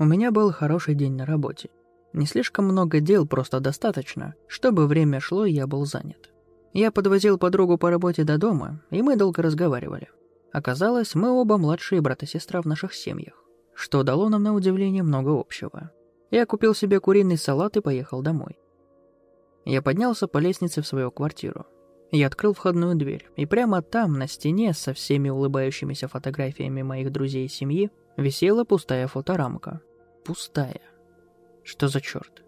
У меня был хороший день на работе. Не слишком много дел, просто достаточно, чтобы время шло и я был занят. Я подвозил подругу по работе до дома, и мы долго разговаривали. Оказалось, мы оба младшие брат и сестра в наших семьях, что дало нам на удивление много общего. Я купил себе куриный салат и поехал домой. Я поднялся по лестнице в свою квартиру. Я открыл входную дверь, и прямо там, на стене, со всеми улыбающимися фотографиями моих друзей и семьи, висела пустая фоторамка. Пустая. Что за черт?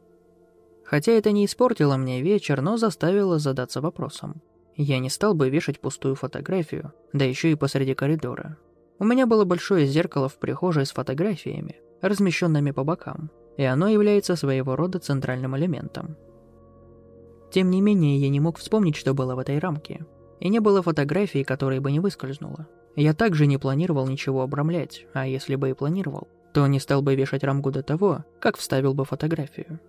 Хотя это не испортило мне вечер, но заставило задаться вопросом. Я не стал бы вешать пустую фотографию, да еще и посреди коридора. У меня было большое зеркало в прихожей с фотографиями, размещенными по бокам, и оно является своего рода центральным элементом. Тем не менее, я не мог вспомнить, что было в этой рамке, и не было фотографии, которая бы не выскользнула. Я также не планировал ничего обрамлять, а если бы и планировал, то не стал бы вешать рамку до того, как вставил бы фотографию.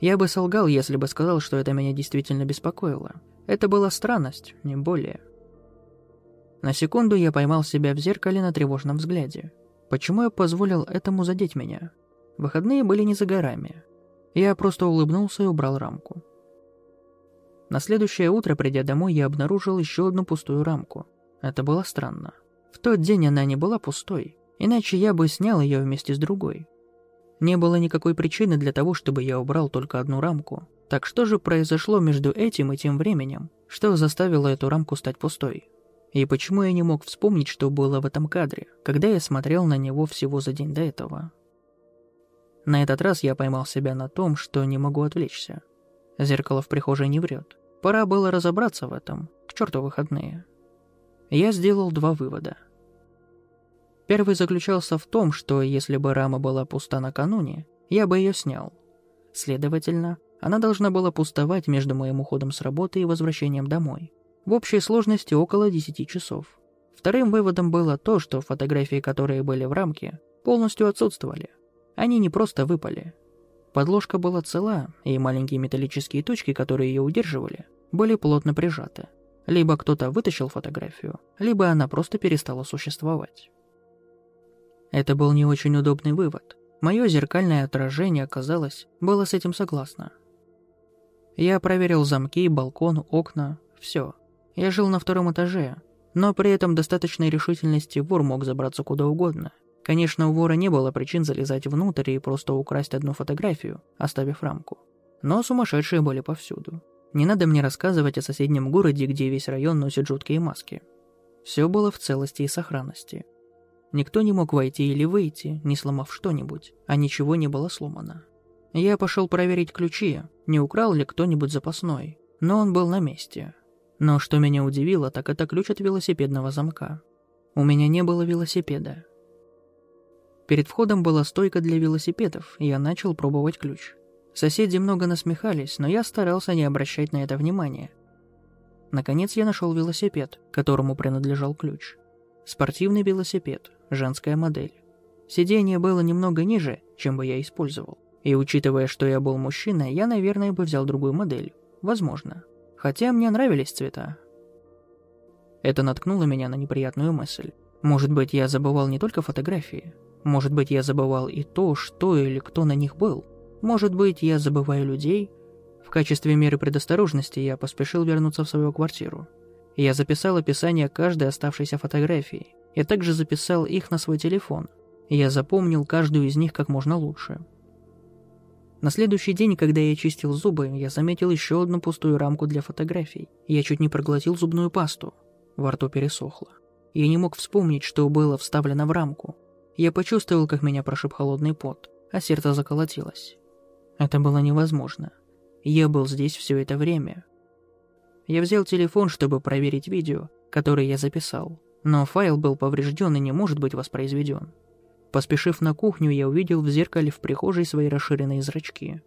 Я бы солгал, если бы сказал, что это меня действительно беспокоило. Это была странность, не более. На секунду я поймал себя в зеркале на тревожном взгляде. Почему я позволил этому задеть меня? Выходные были не за горами. Я просто улыбнулся и убрал рамку. На следующее утро, придя домой, я обнаружил еще одну пустую рамку. Это было странно. В тот день она не была пустой, иначе я бы снял ее вместе с другой. Не было никакой причины для того, чтобы я убрал только одну рамку. Так что же произошло между этим и тем временем, что заставило эту рамку стать пустой? И почему я не мог вспомнить, что было в этом кадре, когда я смотрел на него всего за день до этого? На этот раз я поймал себя на том, что не могу отвлечься. Зеркало в прихожей не врет. Пора было разобраться в этом. К черту выходные. Я сделал два вывода – Первый заключался в том, что если бы рама была пуста накануне, я бы ее снял. Следовательно, она должна была пустовать между моим уходом с работы и возвращением домой. В общей сложности около 10 часов. Вторым выводом было то, что фотографии, которые были в рамке, полностью отсутствовали. Они не просто выпали. Подложка была цела, и маленькие металлические точки, которые ее удерживали, были плотно прижаты. Либо кто-то вытащил фотографию, либо она просто перестала существовать. Это был не очень удобный вывод. Мое зеркальное отражение, казалось, было с этим согласно. Я проверил замки, балкон, окна, все. Я жил на втором этаже, но при этом достаточной решительности вор мог забраться куда угодно. Конечно, у вора не было причин залезать внутрь и просто украсть одну фотографию, оставив рамку. Но сумасшедшие были повсюду. Не надо мне рассказывать о соседнем городе, где весь район носит жуткие маски. Все было в целости и сохранности. Никто не мог войти или выйти, не сломав что-нибудь, а ничего не было сломано. Я пошел проверить ключи, не украл ли кто-нибудь запасной, но он был на месте. Но что меня удивило, так это ключ от велосипедного замка. У меня не было велосипеда. Перед входом была стойка для велосипедов, и я начал пробовать ключ. Соседи много насмехались, но я старался не обращать на это внимания. Наконец я нашел велосипед, которому принадлежал ключ. Спортивный велосипед, женская модель. Сиденье было немного ниже, чем бы я использовал. И учитывая, что я был мужчина, я, наверное, бы взял другую модель. Возможно. Хотя мне нравились цвета. Это наткнуло меня на неприятную мысль. Может быть, я забывал не только фотографии. Может быть, я забывал и то, что или кто на них был. Может быть, я забываю людей. В качестве меры предосторожности я поспешил вернуться в свою квартиру. Я записал описание каждой оставшейся фотографии. Я также записал их на свой телефон. Я запомнил каждую из них как можно лучше. На следующий день, когда я чистил зубы, я заметил еще одну пустую рамку для фотографий. Я чуть не проглотил зубную пасту. Во рту пересохло. Я не мог вспомнить, что было вставлено в рамку. Я почувствовал, как меня прошиб холодный пот, а сердце заколотилось. Это было невозможно. Я был здесь все это время. Я взял телефон, чтобы проверить видео, которое я записал. Но файл был поврежден и не может быть воспроизведен. Поспешив на кухню, я увидел в зеркале в прихожей свои расширенные зрачки.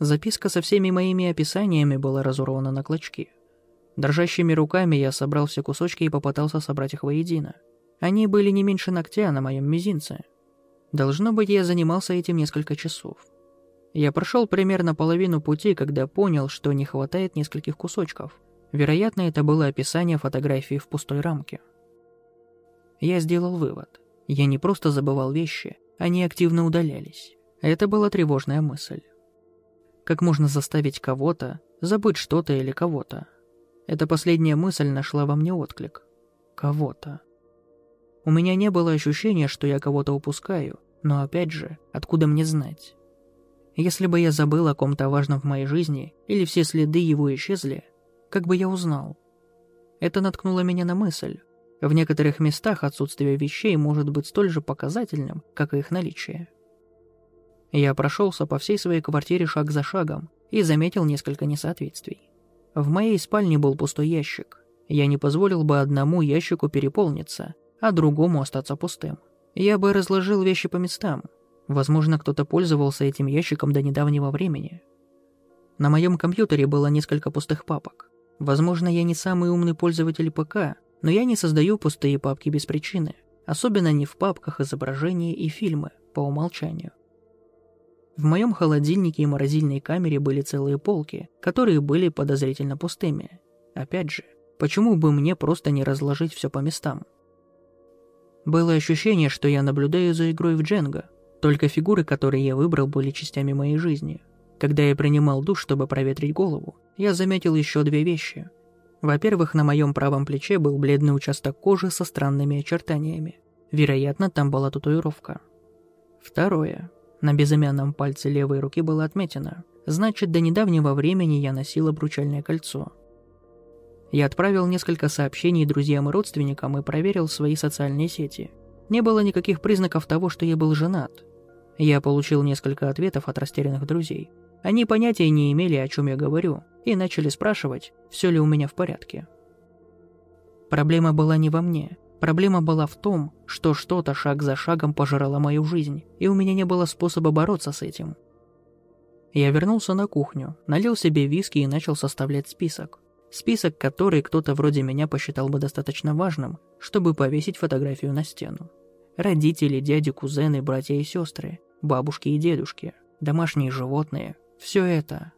Записка со всеми моими описаниями была разорвана на клочки. Дрожащими руками я собрал все кусочки и попытался собрать их воедино. Они были не меньше ногтя на моем мизинце. Должно быть, я занимался этим несколько часов. Я прошел примерно половину пути, когда понял, что не хватает нескольких кусочков. Вероятно, это было описание фотографии в пустой рамке. Я сделал вывод. Я не просто забывал вещи, они активно удалялись. Это была тревожная мысль. Как можно заставить кого-то забыть что-то или кого-то? Эта последняя мысль нашла во мне отклик. Кого-то. У меня не было ощущения, что я кого-то упускаю, но опять же, откуда мне знать? Если бы я забыл о ком-то важном в моей жизни, или все следы его исчезли, как бы я узнал? Это наткнуло меня на мысль. В некоторых местах отсутствие вещей может быть столь же показательным, как и их наличие. Я прошелся по всей своей квартире шаг за шагом и заметил несколько несоответствий. В моей спальне был пустой ящик. Я не позволил бы одному ящику переполниться, а другому остаться пустым. Я бы разложил вещи по местам. Возможно, кто-то пользовался этим ящиком до недавнего времени. На моем компьютере было несколько пустых папок. Возможно, я не самый умный пользователь ПК, но я не создаю пустые папки без причины, особенно не в папках изображения и фильмы по умолчанию. В моем холодильнике и морозильной камере были целые полки, которые были подозрительно пустыми. Опять же, почему бы мне просто не разложить все по местам? Было ощущение, что я наблюдаю за игрой в Дженго, только фигуры, которые я выбрал, были частями моей жизни. Когда я принимал душ, чтобы проветрить голову, я заметил еще две вещи. Во-первых, на моем правом плече был бледный участок кожи со странными очертаниями. Вероятно, там была татуировка. Второе. На безымянном пальце левой руки было отметено. Значит, до недавнего времени я носил обручальное кольцо. Я отправил несколько сообщений друзьям и родственникам и проверил свои социальные сети. Не было никаких признаков того, что я был женат. Я получил несколько ответов от растерянных друзей. Они понятия не имели, о чем я говорю, и начали спрашивать, все ли у меня в порядке. Проблема была не во мне. Проблема была в том, что что-то шаг за шагом пожирало мою жизнь, и у меня не было способа бороться с этим. Я вернулся на кухню, налил себе виски и начал составлять список. Список, который кто-то вроде меня посчитал бы достаточно важным, чтобы повесить фотографию на стену. Родители, дяди, кузены, братья и сестры, бабушки и дедушки, домашние животные – все это.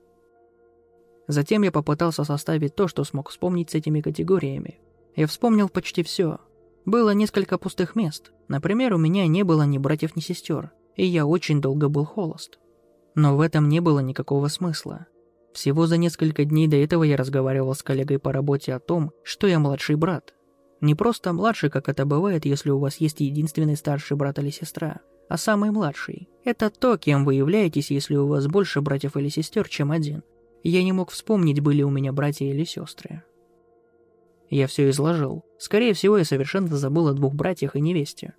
Затем я попытался составить то, что смог вспомнить с этими категориями. Я вспомнил почти все – было несколько пустых мест. Например, у меня не было ни братьев, ни сестер, и я очень долго был холост. Но в этом не было никакого смысла. Всего за несколько дней до этого я разговаривал с коллегой по работе о том, что я младший брат. Не просто младший, как это бывает, если у вас есть единственный старший брат или сестра, а самый младший. Это то, кем вы являетесь, если у вас больше братьев или сестер, чем один. Я не мог вспомнить, были у меня братья или сестры. Я все изложил. Скорее всего, я совершенно забыл о двух братьях и невесте.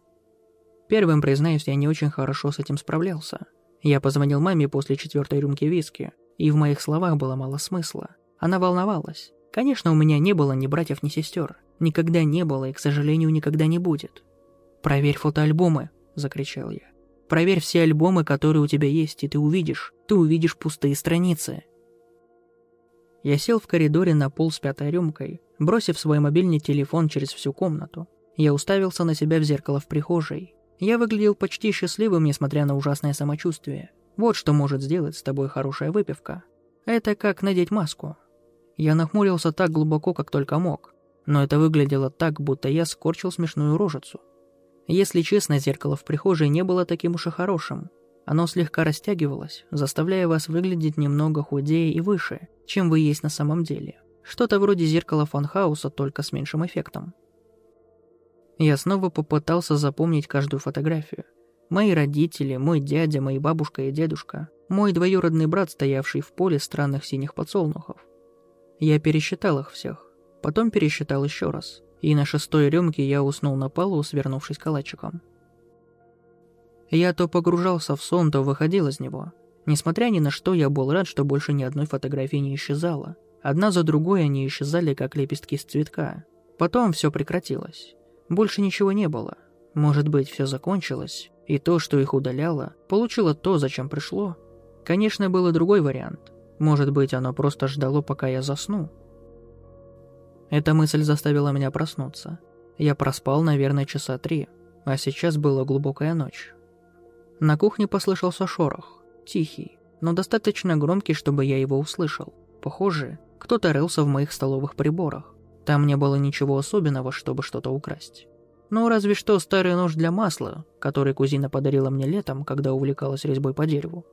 Первым, признаюсь, я не очень хорошо с этим справлялся. Я позвонил маме после четвертой рюмки виски, и в моих словах было мало смысла. Она волновалась. Конечно, у меня не было ни братьев, ни сестер. Никогда не было и, к сожалению, никогда не будет. «Проверь фотоальбомы», — закричал я. «Проверь все альбомы, которые у тебя есть, и ты увидишь, ты увидишь пустые страницы». Я сел в коридоре на пол с пятой рюмкой, бросив свой мобильный телефон через всю комнату. Я уставился на себя в зеркало в прихожей. Я выглядел почти счастливым, несмотря на ужасное самочувствие. Вот что может сделать с тобой хорошая выпивка. Это как надеть маску. Я нахмурился так глубоко, как только мог. Но это выглядело так, будто я скорчил смешную рожицу. Если честно, зеркало в прихожей не было таким уж и хорошим. Оно слегка растягивалось, заставляя вас выглядеть немного худее и выше, чем вы есть на самом деле. Что-то вроде зеркала фанхауса, только с меньшим эффектом. Я снова попытался запомнить каждую фотографию. Мои родители, мой дядя, мои бабушка и дедушка, мой двоюродный брат, стоявший в поле странных синих подсолнухов. Я пересчитал их всех, потом пересчитал еще раз, и на шестой рюмке я уснул на полу, свернувшись калачиком. Я то погружался в сон, то выходил из него. Несмотря ни на что, я был рад, что больше ни одной фотографии не исчезало. Одна за другой они исчезали, как лепестки с цветка. Потом все прекратилось. Больше ничего не было. Может быть, все закончилось, и то, что их удаляло, получило то, зачем пришло. Конечно, был и другой вариант. Может быть, оно просто ждало, пока я засну. Эта мысль заставила меня проснуться. Я проспал, наверное, часа три, а сейчас была глубокая ночь. На кухне послышался шорох, тихий, но достаточно громкий, чтобы я его услышал. Похоже, кто-то рылся в моих столовых приборах. Там не было ничего особенного, чтобы что-то украсть. Ну, разве что старый нож для масла, который кузина подарила мне летом, когда увлекалась резьбой по дереву.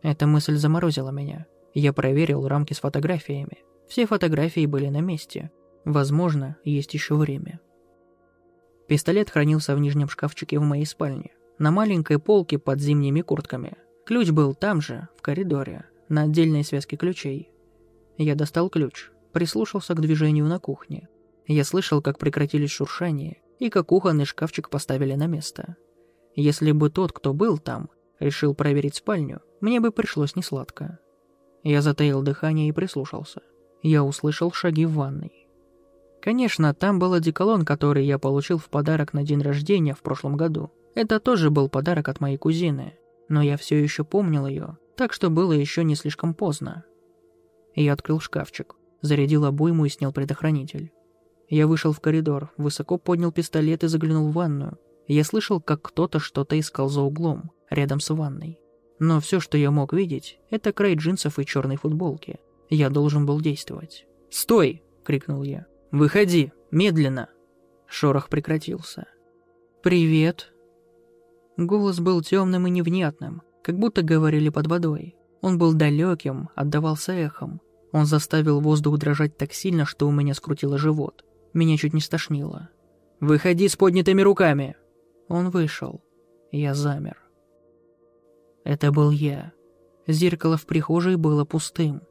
Эта мысль заморозила меня. Я проверил рамки с фотографиями. Все фотографии были на месте. Возможно, есть еще время. Пистолет хранился в нижнем шкафчике в моей спальне, на маленькой полке под зимними куртками. Ключ был там же, в коридоре, на отдельной связке ключей. Я достал ключ, прислушался к движению на кухне. Я слышал, как прекратились шуршания, и как кухонный шкафчик поставили на место. Если бы тот, кто был там, решил проверить спальню, мне бы пришлось несладко. Я затаил дыхание и прислушался. Я услышал шаги в ванной. Конечно, там был одеколон, который я получил в подарок на день рождения в прошлом году. Это тоже был подарок от моей кузины, но я все еще помнил ее, так что было еще не слишком поздно. Я открыл шкафчик, зарядил обойму и снял предохранитель. Я вышел в коридор, высоко поднял пистолет и заглянул в ванную. Я слышал, как кто-то что-то искал за углом, рядом с ванной. Но все, что я мог видеть, это край джинсов и черной футболки. Я должен был действовать. «Стой!» — крикнул я. «Выходи! Медленно!» Шорох прекратился. «Привет!» Голос был темным и невнятным, как будто говорили под водой. Он был далеким, отдавался эхом. Он заставил воздух дрожать так сильно, что у меня скрутило живот. Меня чуть не стошнило. «Выходи с поднятыми руками!» Он вышел. Я замер. Это был я. Зеркало в прихожей было пустым.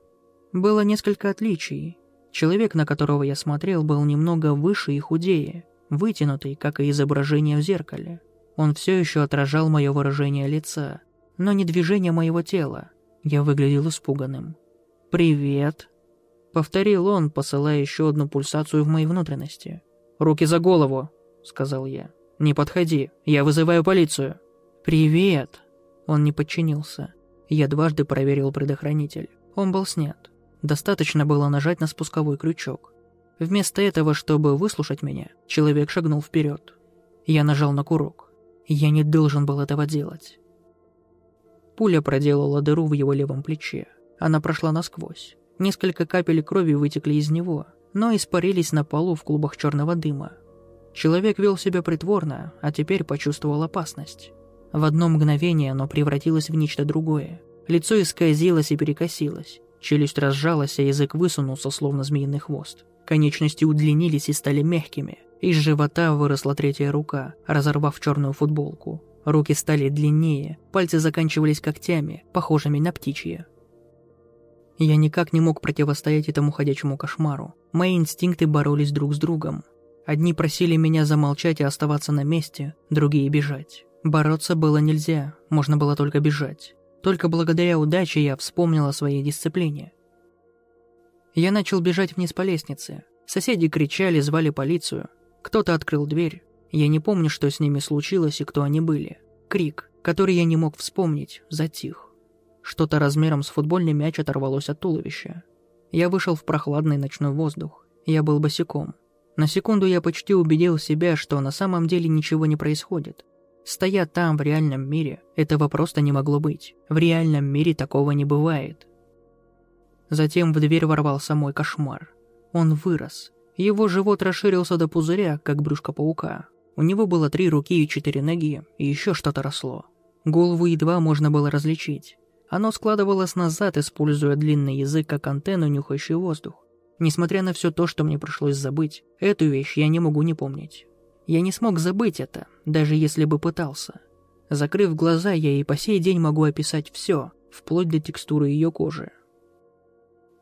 Было несколько отличий. Человек, на которого я смотрел, был немного выше и худее, вытянутый, как и изображение в зеркале. Он все еще отражал мое выражение лица, но не движение моего тела. Я выглядел испуганным. «Привет», Повторил он, посылая еще одну пульсацию в мои внутренности. «Руки за голову!» — сказал я. «Не подходи, я вызываю полицию!» «Привет!» Он не подчинился. Я дважды проверил предохранитель. Он был снят. Достаточно было нажать на спусковой крючок. Вместо этого, чтобы выслушать меня, человек шагнул вперед. Я нажал на курок. Я не должен был этого делать. Пуля проделала дыру в его левом плече. Она прошла насквозь. Несколько капель крови вытекли из него, но испарились на полу в клубах черного дыма. Человек вел себя притворно, а теперь почувствовал опасность. В одно мгновение оно превратилось в нечто другое. Лицо исказилось и перекосилось. Челюсть разжалась, а язык высунулся, словно змеиный хвост. Конечности удлинились и стали мягкими. Из живота выросла третья рука, разорвав черную футболку. Руки стали длиннее, пальцы заканчивались когтями, похожими на птичьи. Я никак не мог противостоять этому ходячему кошмару. Мои инстинкты боролись друг с другом. Одни просили меня замолчать и оставаться на месте, другие бежать. Бороться было нельзя, можно было только бежать. Только благодаря удаче я вспомнил о своей дисциплине. Я начал бежать вниз по лестнице. Соседи кричали, звали полицию. Кто-то открыл дверь. Я не помню, что с ними случилось и кто они были. Крик, который я не мог вспомнить, затих. Что-то размером с футбольный мяч оторвалось от туловища. Я вышел в прохладный ночной воздух. Я был босиком. На секунду я почти убедил себя, что на самом деле ничего не происходит. Стоя там, в реальном мире, этого просто не могло быть. В реальном мире такого не бывает. Затем в дверь ворвался мой кошмар. Он вырос. Его живот расширился до пузыря, как брюшко паука. У него было три руки и четыре ноги, и еще что-то росло. Голову едва можно было различить. Оно складывалось назад, используя длинный язык как антенну, нюхающий воздух. Несмотря на все то, что мне пришлось забыть, эту вещь я не могу не помнить. Я не смог забыть это, даже если бы пытался. Закрыв глаза, я и по сей день могу описать все, вплоть до текстуры ее кожи.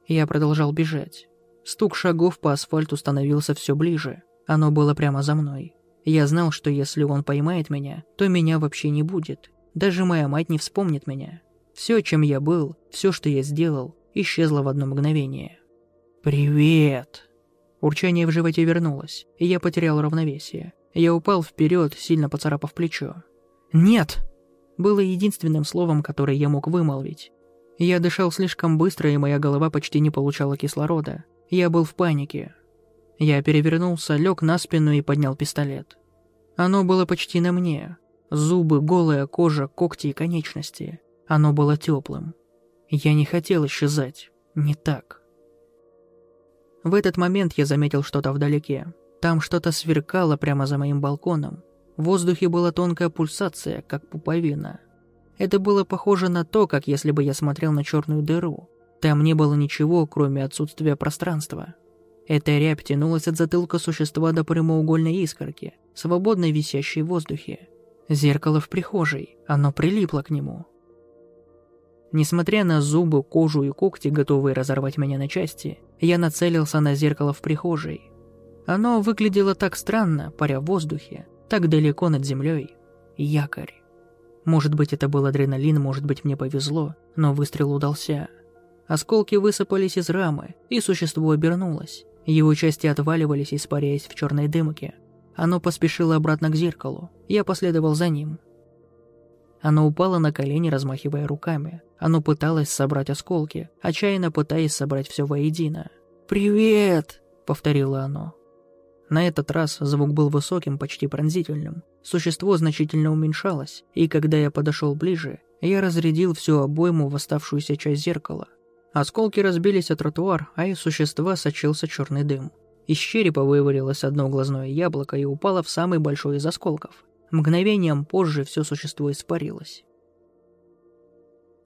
Я продолжал бежать. Стук шагов по асфальту становился все ближе. Оно было прямо за мной. Я знал, что если он поймает меня, то меня вообще не будет. Даже моя мать не вспомнит меня. Все, чем я был, все, что я сделал, исчезло в одно мгновение. «Привет!» Урчание в животе вернулось, и я потерял равновесие. Я упал вперед, сильно поцарапав плечо. «Нет!» было единственным словом, которое я мог вымолвить. Я дышал слишком быстро, и моя голова почти не получала кислорода. Я был в панике. Я перевернулся, лег на спину и поднял пистолет. Оно было почти на мне. Зубы, голая кожа, когти и конечности. Оно было теплым. Я не хотел исчезать. Не так. В этот момент я заметил что-то вдалеке. Там что-то сверкало прямо за моим балконом. В воздухе была тонкая пульсация, как пуповина. Это было похоже на то, как если бы я смотрел на черную дыру. Там не было ничего, кроме отсутствия пространства. Эта рябь тянулась от затылка существа до прямоугольной искорки, свободно висящей в воздухе. Зеркало в прихожей, оно прилипло к нему. Несмотря на зубы, кожу и когти, готовые разорвать меня на части, я нацелился на зеркало в прихожей. Оно выглядело так странно, паря в воздухе, так далеко над землей. Якорь. Может быть, это был адреналин, может быть, мне повезло, но выстрел удался. Осколки высыпались из рамы, и существо обернулось. Его части отваливались, испаряясь в черной дымке. Оно поспешило обратно к зеркалу. Я последовал за ним. Оно упало на колени, размахивая руками. Оно пыталось собрать осколки, отчаянно пытаясь собрать все воедино. «Привет!» — повторило оно. На этот раз звук был высоким, почти пронзительным. Существо значительно уменьшалось, и когда я подошел ближе, я разрядил всю обойму в оставшуюся часть зеркала. Осколки разбились о тротуар, а из существа сочился черный дым. Из черепа вывалилось одно глазное яблоко и упало в самый большой из осколков. Мгновением позже все существо испарилось.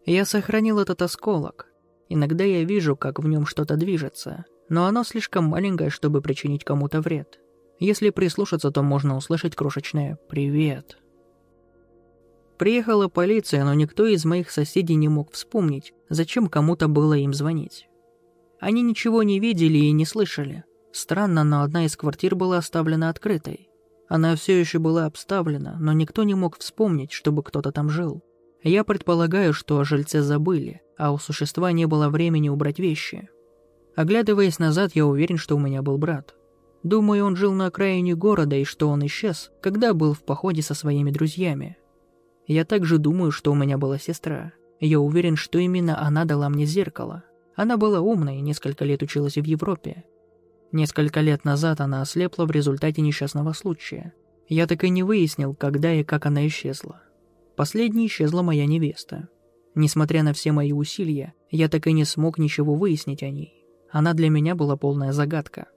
Я сохранил этот осколок. Иногда я вижу, как в нем что-то движется, но оно слишком маленькое, чтобы причинить кому-то вред. Если прислушаться, то можно услышать крошечное «Привет». Приехала полиция, но никто из моих соседей не мог вспомнить, зачем кому-то было им звонить. Они ничего не видели и не слышали. Странно, но одна из квартир была оставлена открытой. Она все еще была обставлена, но никто не мог вспомнить, чтобы кто-то там жил. Я предполагаю, что о жильце забыли, а у существа не было времени убрать вещи. Оглядываясь назад, я уверен, что у меня был брат. Думаю, он жил на окраине города и что он исчез, когда был в походе со своими друзьями. Я также думаю, что у меня была сестра. Я уверен, что именно она дала мне зеркало. Она была умной и несколько лет училась в Европе. Несколько лет назад она ослепла в результате несчастного случая. Я так и не выяснил, когда и как она исчезла. Последней исчезла моя невеста. Несмотря на все мои усилия, я так и не смог ничего выяснить о ней. Она для меня была полная загадка.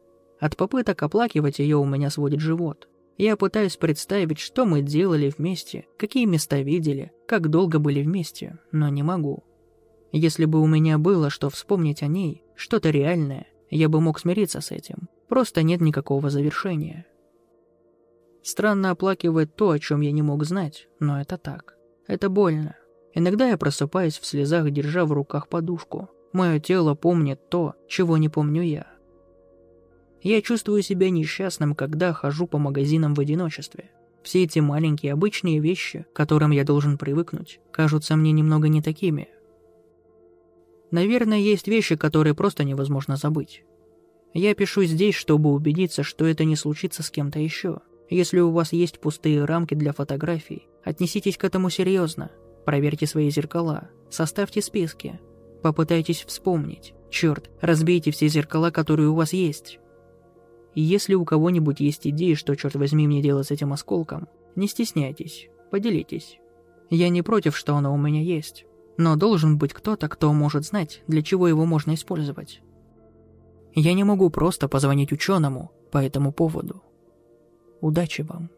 От попыток оплакивать ее у меня сводит живот. Я пытаюсь представить, что мы делали вместе, какие места видели, как долго были вместе, но не могу. Если бы у меня было что вспомнить о ней, что-то реальное, я бы мог смириться с этим. Просто нет никакого завершения. Странно оплакивать то, о чем я не мог знать, но это так. Это больно. Иногда я просыпаюсь в слезах, держа в руках подушку. Мое тело помнит то, чего не помню я. Я чувствую себя несчастным, когда хожу по магазинам в одиночестве. Все эти маленькие обычные вещи, к которым я должен привыкнуть, кажутся мне немного не такими. Наверное, есть вещи, которые просто невозможно забыть. Я пишу здесь, чтобы убедиться, что это не случится с кем-то еще. Если у вас есть пустые рамки для фотографий, отнеситесь к этому серьезно. Проверьте свои зеркала, составьте списки. Попытайтесь вспомнить. Черт, разбейте все зеркала, которые у вас есть. И если у кого-нибудь есть идеи, что, черт возьми, мне делать с этим осколком, не стесняйтесь, поделитесь. Я не против, что оно у меня есть, но должен быть кто-то, кто может знать, для чего его можно использовать. Я не могу просто позвонить ученому по этому поводу. Удачи вам.